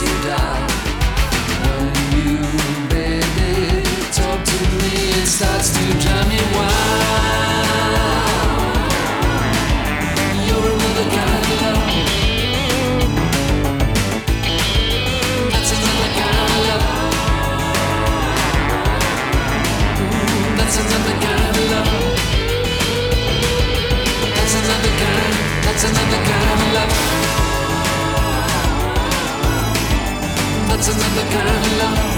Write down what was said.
you die. That's another kind of love.